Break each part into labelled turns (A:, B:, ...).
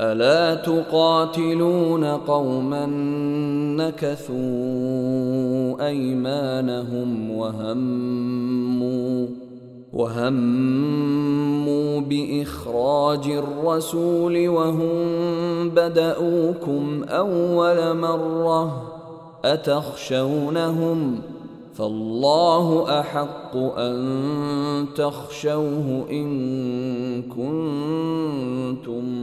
A: ألا تقاتلون قوما نكثوا أيمانهم وهموا وهموا بإخراج الرسول وهم بدأوكم أول مرة أتخشونهم فالله أحق أن تخشوه إن كنتم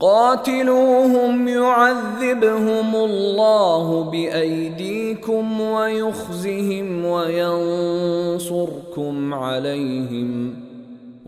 A: قاتلوهم يعذبهم الله بأيديكم ويخزهم وينصركم عليهم.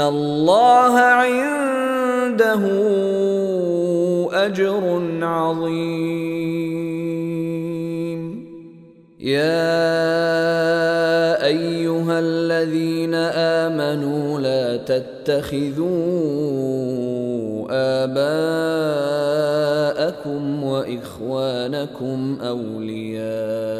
A: ان الله عنده اجر عظيم. يا ايها الذين امنوا لا تتخذوا اباءكم لكم اولياء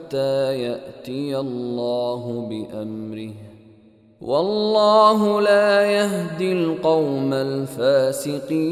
A: يأتي الله بأمره. والله لا يهدي القوم الفاسقين.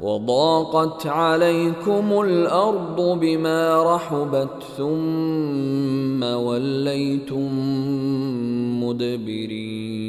A: وضاقت عليكم الأرض بما رحبت ثم وليتم مدبرين.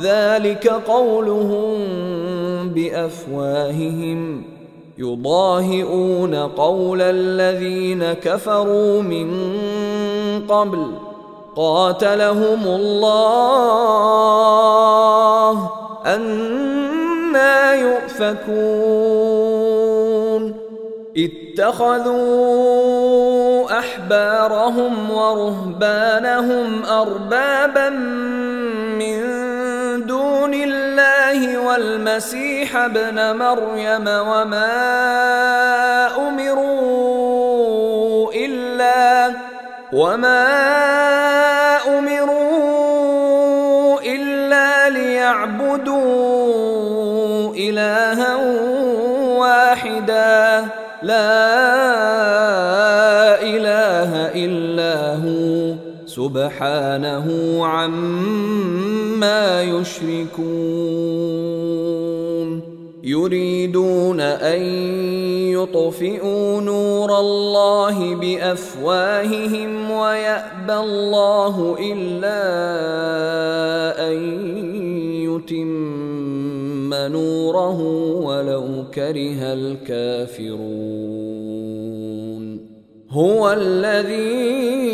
A: ذلك قولهم بأفواههم يضاهئون قول الذين كفروا من قبل قاتلهم الله أنا يؤفكون اتخذوا أحبارهم ورهبانهم أربابا من دون الله والمسيح ابن مريم وما أمروا إلا وما أمروا إلا ليعبدوا إلها واحدا. لا إله إلا هو. سبحانه عما يشركون. يريدون أن يطفئوا نور الله بأفواههم ويأبى الله إلا أن يتم نوره ولو كره الكافرون. هو الذي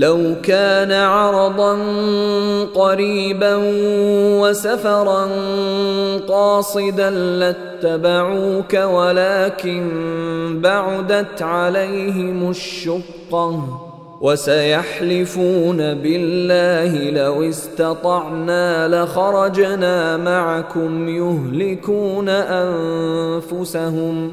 A: لو كان عرضا قريبا وسفرا قاصدا لاتبعوك ولكن بعدت عليهم الشقة وسيحلفون بالله لو استطعنا لخرجنا معكم يهلكون أنفسهم.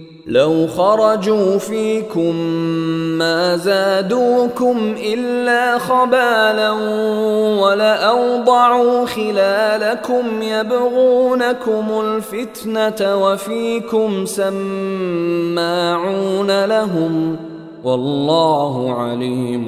A: لو خرجوا فيكم ما زادوكم إلا خبالا ولأوضعوا خلالكم يبغونكم الفتنة وفيكم سماعون لهم والله عليم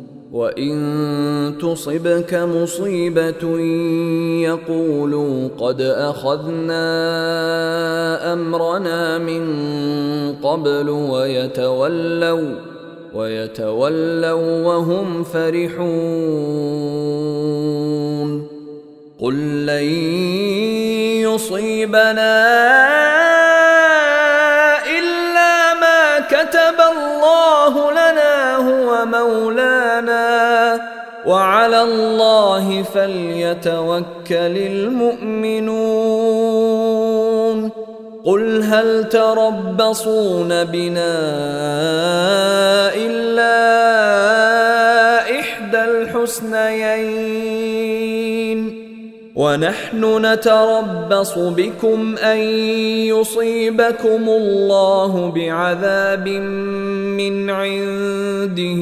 A: وان تصبك مصيبه يقولوا قد اخذنا امرنا من قبل ويتولوا ويتولوا وهم فرحون قل لن يصيبنا الا ما كتب الله لنا هو مولانا وعلى الله فليتوكل المؤمنون. قل هل تربصون بنا إلا إحدى الحسنيين؟ ونحن نتربص بكم أن يصيبكم الله بعذاب من عنده.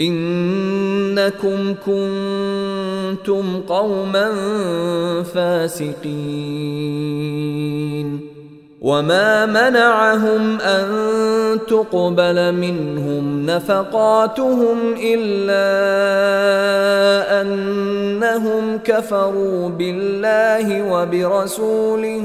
A: إنكم كنتم قوما فاسقين. وما منعهم أن تقبل منهم نفقاتهم إلا أنهم كفروا بالله وبرسوله.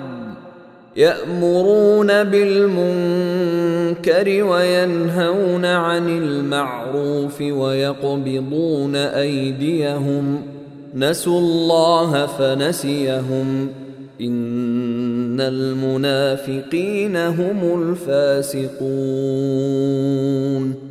A: يأمرون بالمنكر وينهون عن المعروف ويقبضون أيديهم. نسوا الله فنسيهم. إن المنافقين هم الفاسقون.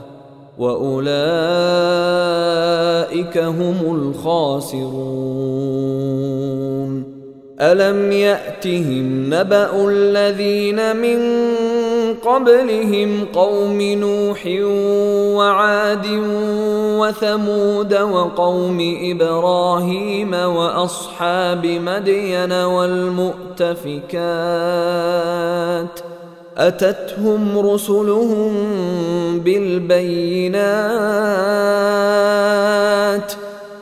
A: وأولئك هم الخاسرون. ألم يأتهم نبأ الذين من قبلهم قوم نوح وعاد وثمود وقوم إبراهيم وأصحاب مدين والمؤتفكات أتتهم رسلهم بالبينات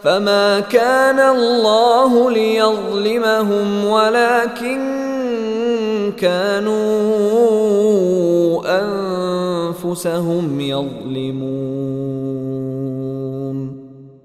A: فما كان الله ليظلمهم ولكن كانوا أنفسهم يظلمون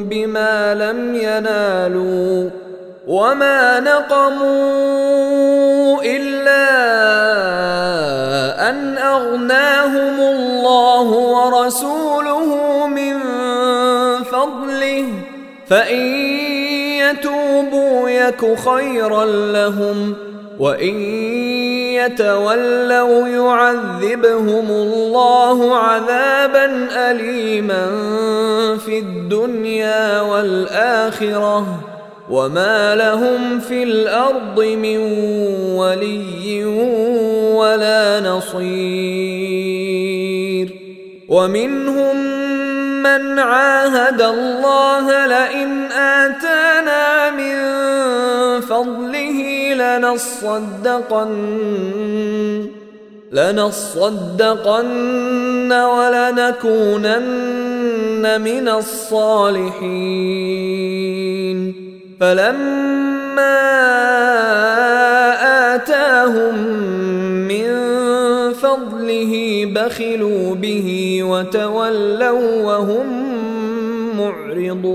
A: بما لم ينالوا وما نقموا إلا أن أغناهم الله ورسوله من فضله. فإن يتوبوا يك خيرا لهم. وان يتولوا يعذبهم الله عذابا اليما في الدنيا والاخره وما لهم في الأرض من ولي ولا نصير ومنهم من عاهد الله لئن آتانا من فضله لنصدقن لنصدقن ولنكونن من الصالحين. فلما آتاهم من فضله بخلوا به وتولوا وهم معرضون.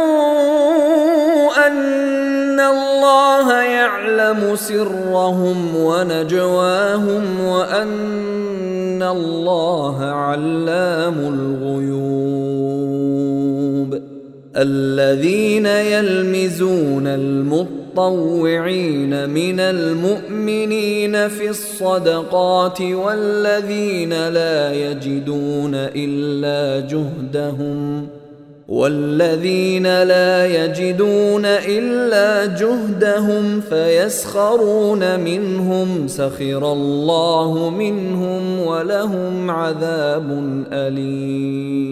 A: أن الله يعلم سرهم ونجواهم وأن الله علام الغيوب الذين يلمزون المطلوب المتطوعين من المؤمنين في الصدقات والذين لا يجدون إلا جهدهم والذين لا يجدون إلا جهدهم فيسخرون منهم سخر الله منهم ولهم عذاب أليم.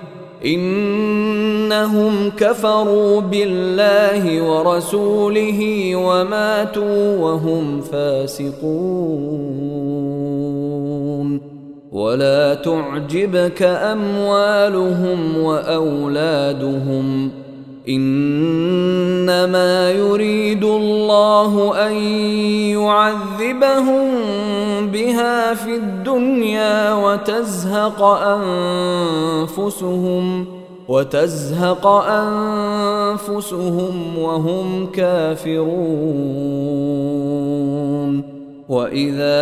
A: إنهم كفروا بالله ورسوله وماتوا وهم فاسقون. ولا تعجبك أموالهم وأولادهم. إنما يريد الله أن يعذبهم بها في الدنيا وتزهق انفسهم وتزهق انفسهم وهم كافرون واذا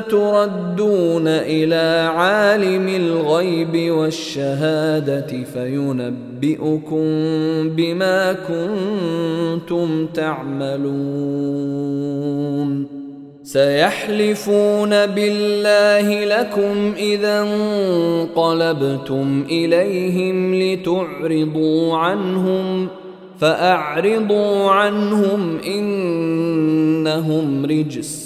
A: تردون إلى عالم الغيب والشهادة فينبئكم بما كنتم تعملون. سيحلفون بالله لكم إذا انقلبتم إليهم لتعرضوا عنهم فأعرضوا عنهم إنهم رجس.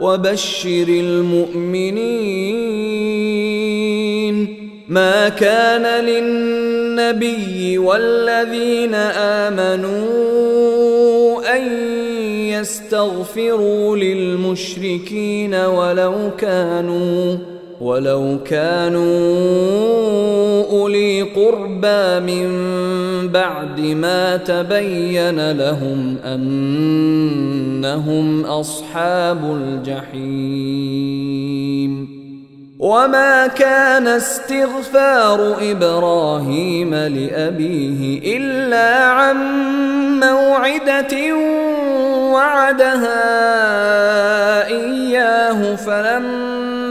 A: وبشر المؤمنين ما كان للنبي والذين آمنوا أن يستغفروا للمشركين ولو كانوا ولو كانوا أولي قربى من بعد ما تبين لهم أنهم أصحاب الجحيم. وما كان استغفار إبراهيم لأبيه إلا عن موعدة وعدها إياه فلما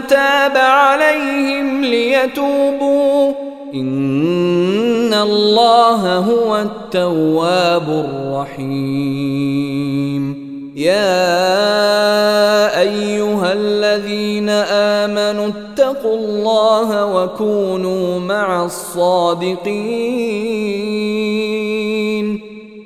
A: تاب عليهم ليتوبوا. إن الله هو التواب الرحيم. يا أيها الذين آمنوا اتقوا الله وكونوا مع الصادقين.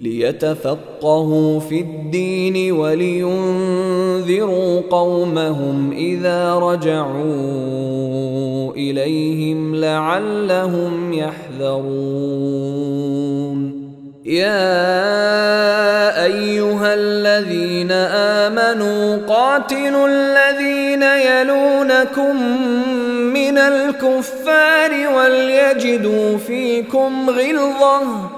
A: ليتفقهوا في الدين ولينذروا قومهم إذا رجعوا إليهم لعلهم يحذرون. يا أيها الذين آمنوا قاتلوا الذين يلونكم من الكفار وليجدوا فيكم غلظة.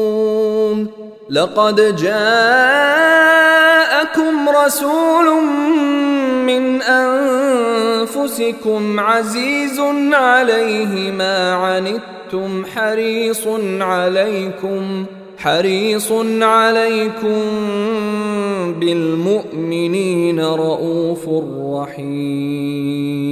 A: لقد جاءكم رسول من أنفسكم عزيز عليه ما عنتم حريص عليكم حريص عليكم بالمؤمنين رءوف رحيم.